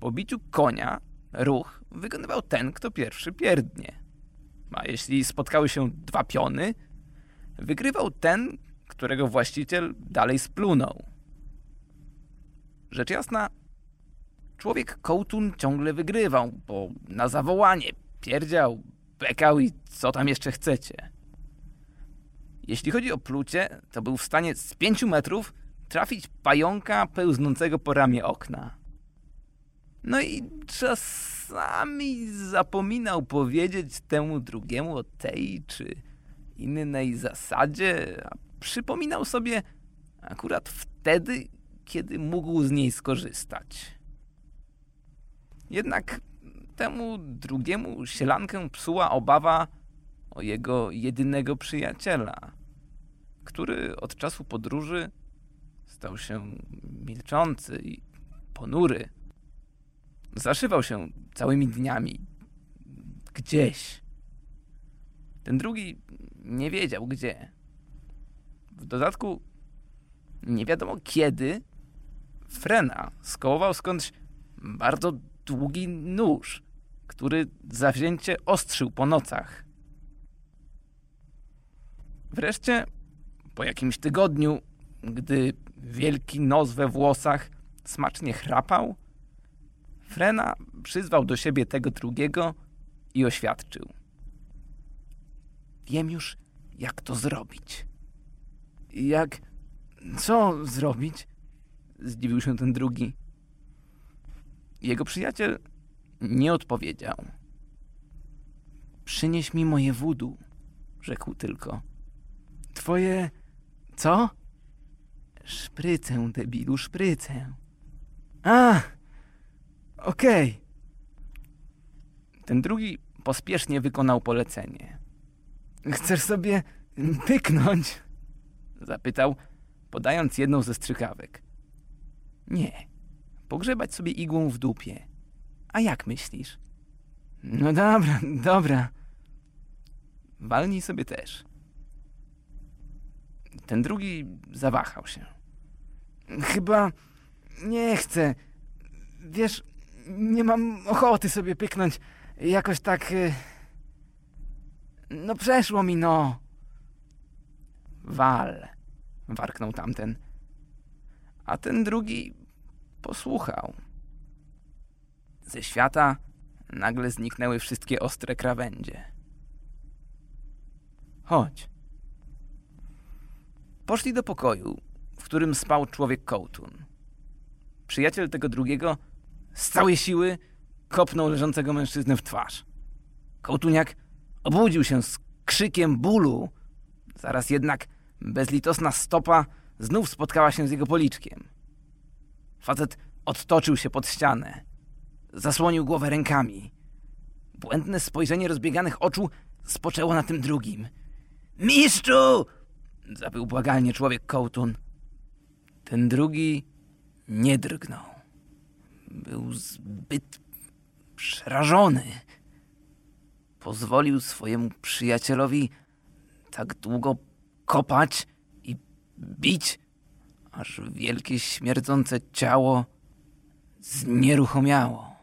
po biciu konia ruch wykonywał ten, kto pierwszy pierdnie. A jeśli spotkały się dwa piony, wygrywał ten, którego właściciel dalej splunął. Rzecz jasna, człowiek kołtun ciągle wygrywał, bo na zawołanie pierdział, bekał i co tam jeszcze chcecie. Jeśli chodzi o plucie, to był w stanie z pięciu metrów trafić pająka pełznącego po ramię okna. No i czasami zapominał powiedzieć temu drugiemu o tej czy innej zasadzie, a przypominał sobie akurat wtedy, kiedy mógł z niej skorzystać. Jednak temu drugiemu sielankę psuła obawa o jego jedynego przyjaciela, który od czasu podróży stał się milczący i ponury. Zaszywał się całymi dniami gdzieś. Ten drugi nie wiedział gdzie. W dodatku nie wiadomo kiedy Frena skołował skądś bardzo długi nóż, który zawzięcie ostrzył po nocach. Wreszcie, po jakimś tygodniu, gdy wielki nos we włosach smacznie chrapał, Frena przyzwał do siebie tego drugiego i oświadczył. Wiem już, jak to zrobić. Jak... co zrobić? Zdziwił się ten drugi. Jego przyjaciel nie odpowiedział. Przynieś mi moje wudu, rzekł tylko. Twoje... co? Szprycę, debilu, szprycę. A, okej. Okay. Ten drugi pospiesznie wykonał polecenie. Chcesz sobie pyknąć? Zapytał, podając jedną ze strzykawek. Nie, pogrzebać sobie igłą w dupie. A jak myślisz? No dobra, dobra. Walnij sobie też. Ten drugi zawahał się. Chyba nie chcę. Wiesz, nie mam ochoty sobie pyknąć. Jakoś tak... Y, no przeszło mi, no. Wal, warknął tamten. A ten drugi posłuchał. Ze świata nagle zniknęły wszystkie ostre krawędzie. Chodź. Poszli do pokoju, w którym spał człowiek Kołtun. Przyjaciel tego drugiego z całej siły kopnął leżącego mężczyznę w twarz. Kołtuniak obudził się z krzykiem bólu. Zaraz jednak bezlitosna stopa znów spotkała się z jego policzkiem. Facet odtoczył się pod ścianę. Zasłonił głowę rękami. Błędne spojrzenie rozbieganych oczu spoczęło na tym drugim. Mistrzu! Zabył błagalnie człowiek kołtun. Ten drugi nie drgnął. Był zbyt przerażony. Pozwolił swojemu przyjacielowi tak długo kopać i bić, aż wielkie śmierdzące ciało znieruchomiało.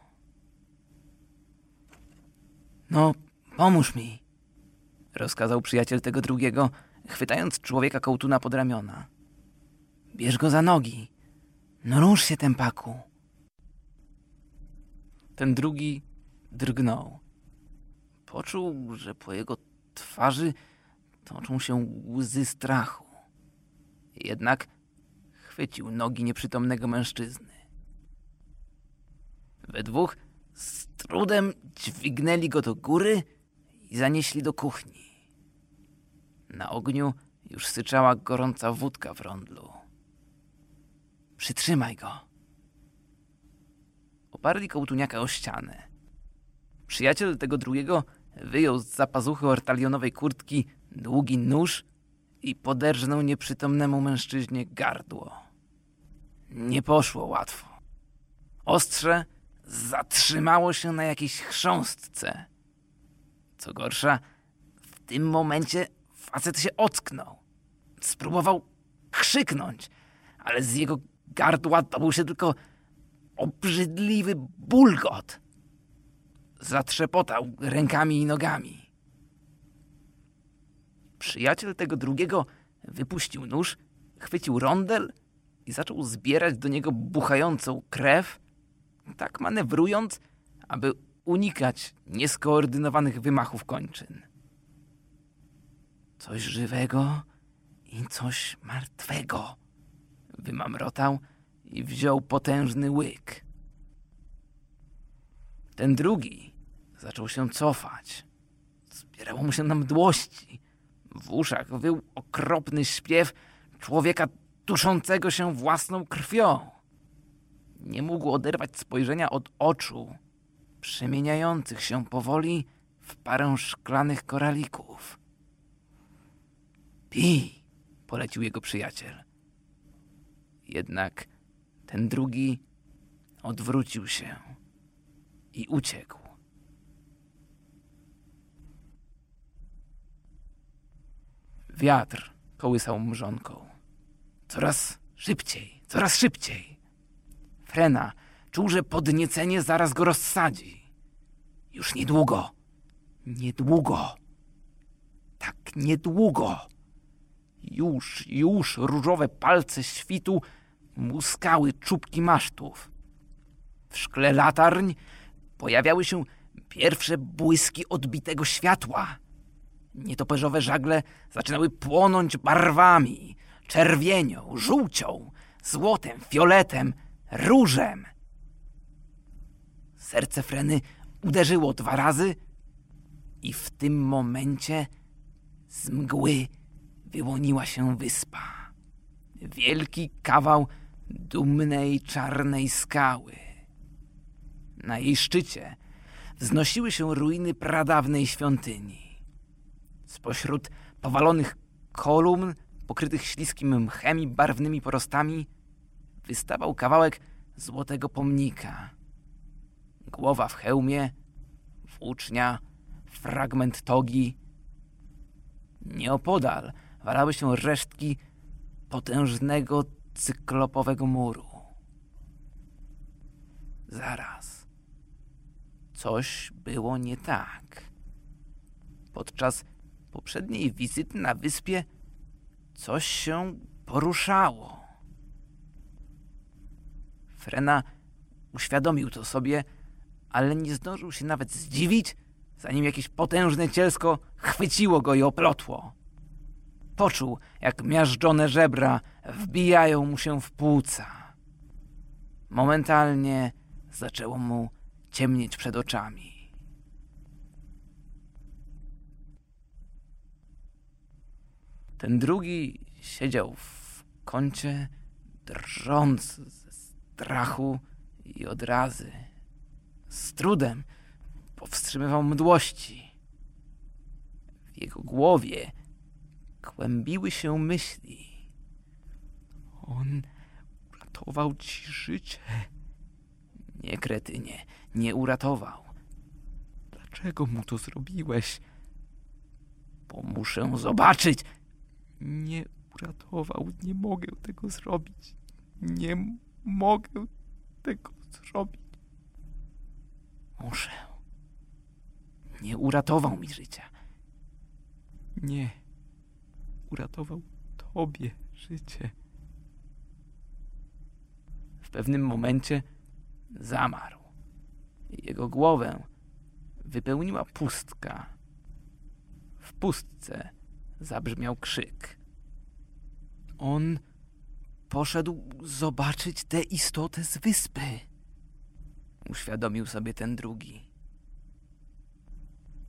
No, pomóż mi, rozkazał przyjaciel tego drugiego, chwytając człowieka kołtuna pod ramiona. Bierz go za nogi. No rusz się, tempaku. Ten drugi drgnął. Poczuł, że po jego twarzy toczą się łzy strachu. Jednak chwycił nogi nieprzytomnego mężczyzny. We dwóch z trudem dźwignęli go do góry i zanieśli do kuchni. Na ogniu już syczała gorąca wódka w rondlu. Przytrzymaj go. Oparli kołtuniaka o ścianę. Przyjaciel tego drugiego wyjął z zapazuchy ortalionowej kurtki długi nóż i poderżnął nieprzytomnemu mężczyźnie gardło. Nie poszło łatwo. Ostrze zatrzymało się na jakiejś chrząstce. Co gorsza, w tym momencie facet się ocknął. Spróbował krzyknąć, ale z jego gardła dobył się tylko obrzydliwy bulgot. Zatrzepotał rękami i nogami. Przyjaciel tego drugiego wypuścił nóż, chwycił rondel i zaczął zbierać do niego buchającą krew, tak manewrując, aby unikać nieskoordynowanych wymachów kończyn. Coś żywego i coś martwego. Wymamrotał i wziął potężny łyk. Ten drugi zaczął się cofać. Zbierało mu się na mdłości. W uszach wył okropny śpiew człowieka duszącego się własną krwią. Nie mógł oderwać spojrzenia od oczu, przemieniających się powoli w parę szklanych koralików. Pij, polecił jego przyjaciel. Jednak ten drugi odwrócił się i uciekł. Wiatr kołysał mrzonką. Coraz szybciej, coraz szybciej. Frena czuł, że podniecenie zaraz go rozsadzi. Już niedługo, niedługo, tak niedługo. Już, już różowe palce świtu muskały czubki masztów. W szkle latarń pojawiały się pierwsze błyski odbitego światła. Nietoperzowe żagle zaczynały płonąć barwami, czerwienią, żółcią, złotem, fioletem, różem. Serce Freny uderzyło dwa razy i w tym momencie z mgły wyłoniła się wyspa. Wielki kawał dumnej czarnej skały. Na jej szczycie wznosiły się ruiny pradawnej świątyni. Spośród powalonych kolumn pokrytych śliskim mchem i barwnymi porostami wystawał kawałek złotego pomnika. Głowa w hełmie, włócznia, fragment togi. Nieopodal walały się resztki potężnego cyklopowego muru. Zaraz. Coś było nie tak. Podczas poprzedniej wizyty na wyspie coś się poruszało. Frena uświadomił to sobie, ale nie zdążył się nawet zdziwić, zanim jakieś potężne cielsko chwyciło go i oplotło. Poczuł, jak miażdżone żebra wbijają mu się w płuca. Momentalnie zaczęło mu ciemnieć przed oczami. Ten drugi siedział w kącie, drżąc ze strachu i odrazy. Z trudem powstrzymywał mdłości. W jego głowie kłębiły się myśli. On uratował ci życie. Nie, kretynie, nie uratował. Dlaczego mu to zrobiłeś? Bo muszę zobaczyć. Nie uratował, nie mogę tego zrobić. Nie mogę tego zrobić. Muszę. Nie uratował mi życia. Nie. Uratował tobie życie. W pewnym momencie zamarł. Jego głowę wypełniła pustka. W pustce zabrzmiał krzyk. On poszedł zobaczyć tę istotę z wyspy. Uświadomił sobie ten drugi.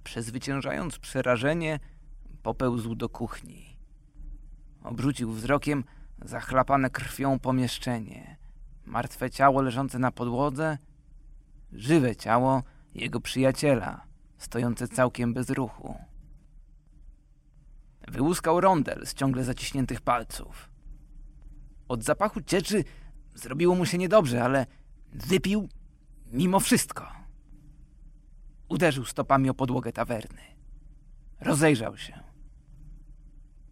Przezwyciężając przerażenie, popełzł do kuchni. Obrócił wzrokiem zachlapane krwią pomieszczenie. Martwe ciało leżące na podłodze, żywe ciało jego przyjaciela, stojące całkiem bez ruchu. Wyłuskał rondel z ciągle zaciśniętych palców. Od zapachu cieczy zrobiło mu się niedobrze, ale wypił mimo wszystko. Uderzył stopami o podłogę tawerny. Rozejrzał się.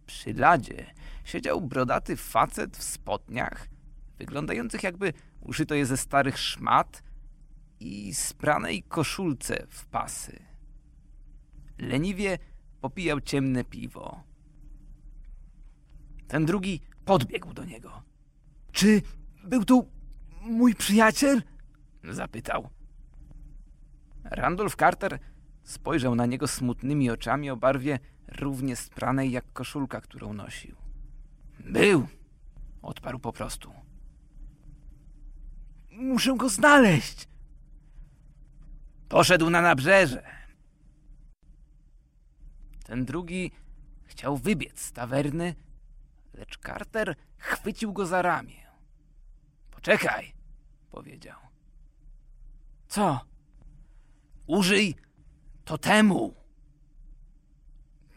Przy ladzie siedział brodaty facet w spodniach wyglądających jakby uszyto je ze starych szmat i spranej koszulce w pasy. Leniwie popijał ciemne piwo. Ten drugi podbiegł do niego. Czy był tu mój przyjaciel? Zapytał. Randolph Carter spojrzał na niego smutnymi oczami o barwie równie spranej jak koszulka, którą nosił. Był, odparł po prostu. Muszę go znaleźć. Poszedł na nabrzeże. Ten drugi chciał wybiec z tawerny, lecz Carter chwycił go za ramię. Poczekaj, powiedział. Co? Użyj totemu.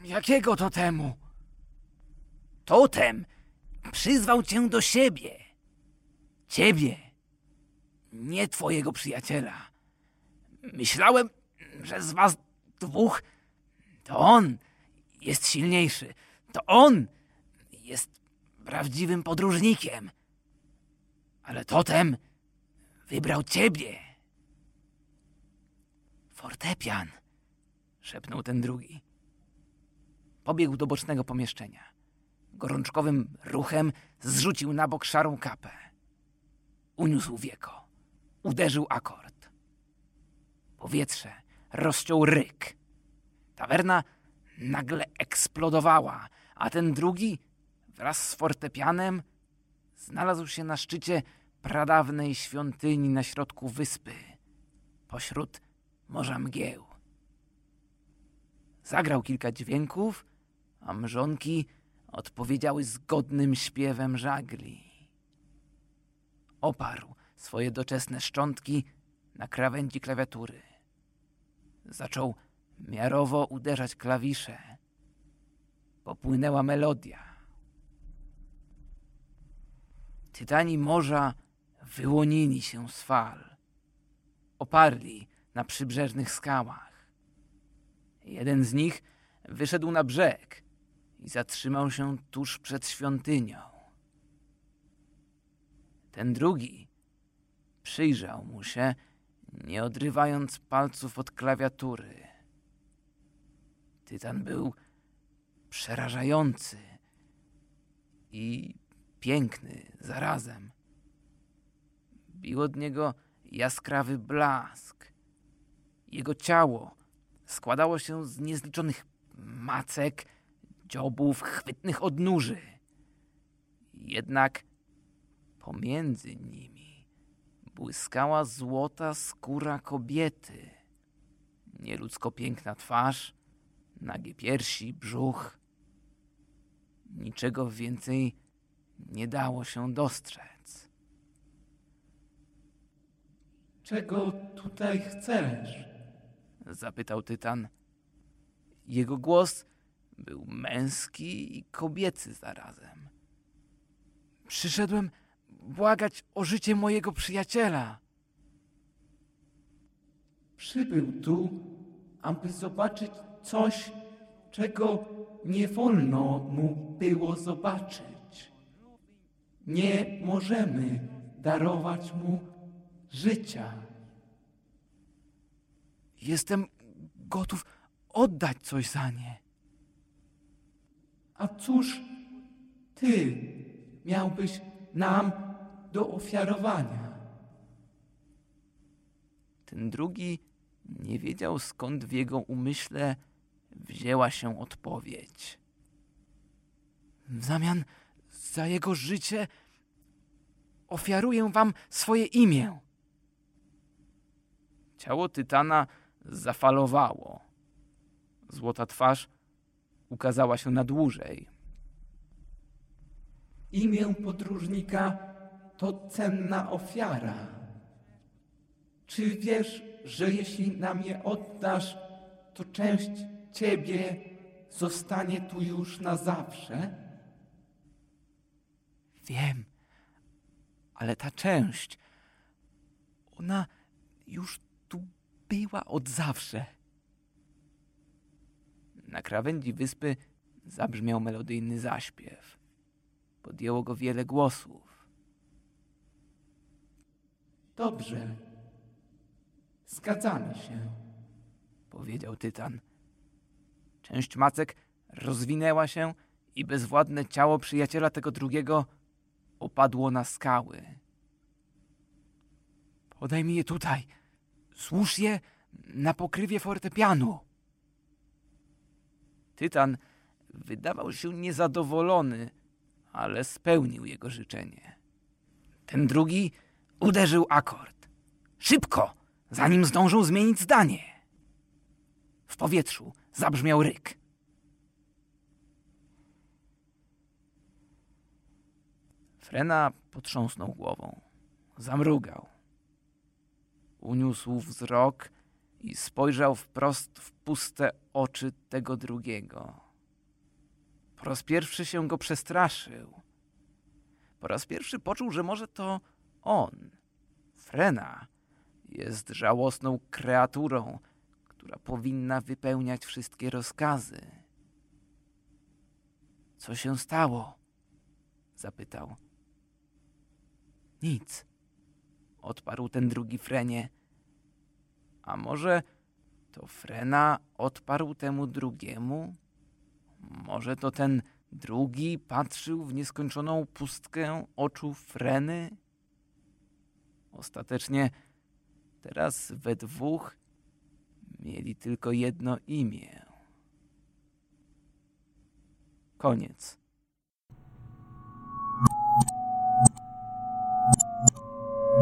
Jakiego totemu? Totem przyzwał cię do siebie. Ciebie, nie twojego przyjaciela. Myślałem, że z was dwóch to on jest silniejszy. To on jest prawdziwym podróżnikiem. Ale totem wybrał ciebie. Fortepian, szepnął ten drugi. Pobiegł do bocznego pomieszczenia. Gorączkowym ruchem zrzucił na bok szarą kapę. Uniósł wieko. Uderzył akord. Powietrze rozciął ryk. Tawerna nagle eksplodowała, a ten drugi wraz z fortepianem znalazł się na szczycie pradawnej świątyni na środku wyspy, pośród morza mgieł. Zagrał kilka dźwięków, a mrzonki odpowiedziały zgodnym śpiewem żagli. Oparł swoje doczesne szczątki na krawędzi klawiatury. Zaczął miarowo uderzać klawisze. Popłynęła melodia. Tytani morza wyłonili się z fal. Oparli na przybrzeżnych skałach. Jeden z nich wyszedł na brzeg i zatrzymał się tuż przed świątynią. Ten drugi przyjrzał mu się, nie odrywając palców od klawiatury. Tytan był przerażający i piękny zarazem. Bił od niego jaskrawy blask. Jego ciało składało się z niezliczonych macek, dziobów, chwytnych odnóży. Jednak pomiędzy nimi błyskała złota skóra kobiety. Nieludzko piękna twarz, nagie piersi, brzuch. Niczego więcej nie dało się dostrzec. Czego tutaj chcesz? Zapytał Tytan. Jego głos był męski i kobiecy zarazem. Przyszedłem błagać o życie mojego przyjaciela. Przybył tu, aby zobaczyć coś, czego nie wolno mu było zobaczyć. Nie możemy darować mu życia. Jestem gotów oddać coś za nie. A cóż ty miałbyś nam do ofiarowania? Ten drugi nie wiedział skąd w jego umyśle wzięła się odpowiedź. W zamian za jego życie ofiaruję wam swoje imię. Ciało Tytana zafalowało. Złota twarz ukazała się na dłużej. Imię podróżnika to cenna ofiara. Czy wiesz, że jeśli nam je oddasz, to część ciebie zostanie tu już na zawsze? Wiem, ale ta część, ona już tu była od zawsze. Na krawędzi wyspy zabrzmiał melodyjny zaśpiew. Podjęło go wiele głosów. Dobrze. Zgadzamy się. powiedział Tytan. Część macek rozwinęła się i bezwładne ciało przyjaciela tego drugiego opadło na skały. Podaj mi je tutaj. Służ je na pokrywie fortepianu. Tytan wydawał się niezadowolony, ale spełnił jego życzenie. Ten drugi uderzył akord. Szybko, zanim zdążył zmienić zdanie. W powietrzu zabrzmiał ryk. Frena potrząsnął głową. Zamrugał. Uniósł wzrok i spojrzał wprost w puste oczy tego drugiego. Po raz pierwszy się go przestraszył. Po raz pierwszy poczuł, że może to on, Frena, jest żałosną kreaturą, która powinna wypełniać wszystkie rozkazy. Co się stało? zapytał. Nic, odparł ten drugi Frenie. A może to Frena odparł temu drugiemu? Może to ten drugi patrzył w nieskończoną pustkę oczu Freny? Ostatecznie teraz we dwóch mieli tylko jedno imię. Koniec.